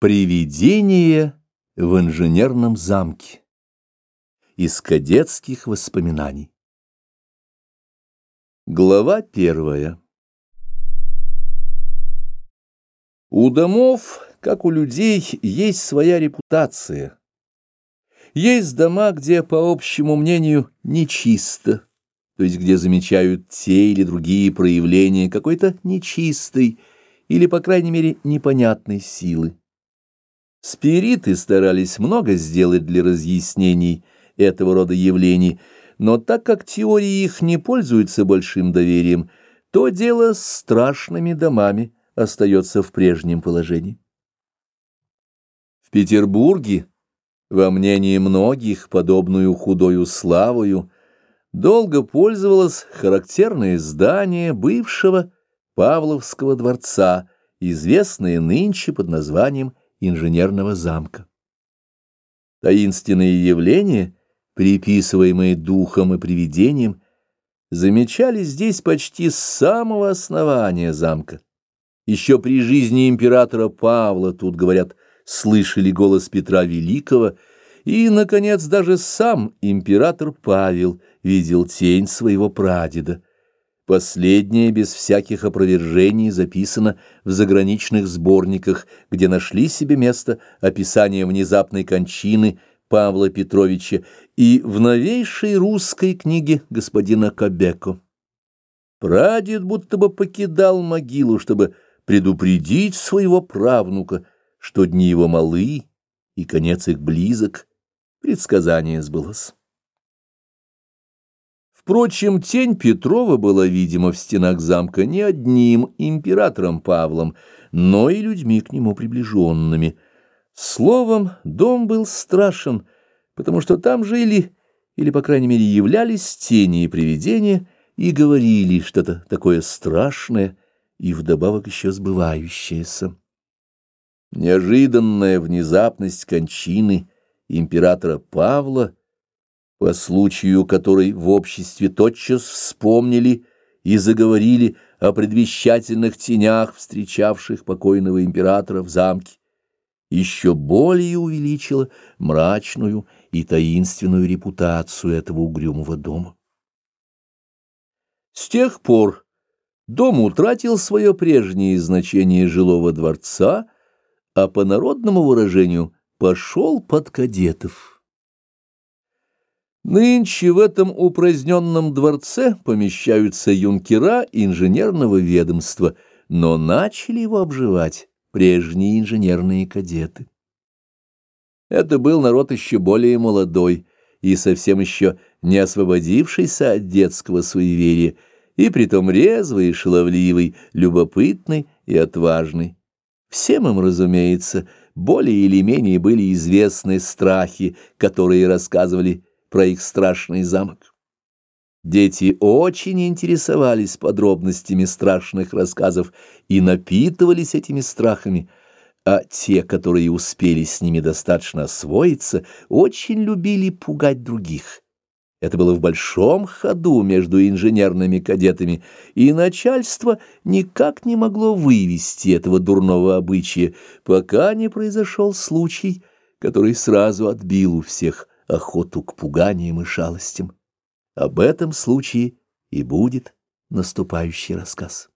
Привидение в инженерном замке. Из кадетских воспоминаний. Глава первая. У домов, как у людей, есть своя репутация. Есть дома, где, по общему мнению, нечисто, то есть где замечают те или другие проявления какой-то нечистой или, по крайней мере, непонятной силы. Спириты старались много сделать для разъяснений этого рода явлений, но так как теории их не пользуются большим доверием, то дело с страшными домами остается в прежнем положении. В Петербурге, во мнении многих, подобную худою славою, долго пользовалось характерное здание бывшего Павловского дворца, известное нынче под названием инженерного замка. Таинственные явления, приписываемые духом и привидением, замечались здесь почти с самого основания замка. Еще при жизни императора Павла, тут, говорят, слышали голос Петра Великого, и, наконец, даже сам император Павел видел тень своего прадеда, Последнее без всяких опровержений записано в заграничных сборниках, где нашли себе место описание внезапной кончины Павла Петровича и в новейшей русской книге господина Кобеко. Прадед будто бы покидал могилу, чтобы предупредить своего правнука, что дни его малы и конец их близок. Предсказание сбылось. Впрочем, тень Петрова была видима в стенах замка не одним императором Павлом, но и людьми к нему приближенными. Словом, дом был страшен, потому что там жили, или, по крайней мере, являлись тени и привидения, и говорили что-то такое страшное и вдобавок еще сбывающееся. Неожиданная внезапность кончины императора Павла — по случаю которой в обществе тотчас вспомнили и заговорили о предвещательных тенях, встречавших покойного императора в замке, еще более увеличила мрачную и таинственную репутацию этого угрюмого дома. С тех пор дом утратил свое прежнее значение жилого дворца, а по народному выражению пошел под кадетов. Нынче в этом упраздненном дворце помещаются юнкера инженерного ведомства, но начали его обживать прежние инженерные кадеты. Это был народ еще более молодой и совсем еще не освободившийся от детского суеверия, и притом резвый, шаловливый, любопытный и отважный. Всем им, разумеется, более или менее были известны страхи, которые рассказывали про их страшный замок. Дети очень интересовались подробностями страшных рассказов и напитывались этими страхами, а те, которые успели с ними достаточно освоиться, очень любили пугать других. Это было в большом ходу между инженерными кадетами, и начальство никак не могло вывести этого дурного обычая, пока не произошел случай, который сразу отбил у всех охоту к пуганиям и шалостям. Об этом случае и будет наступающий рассказ.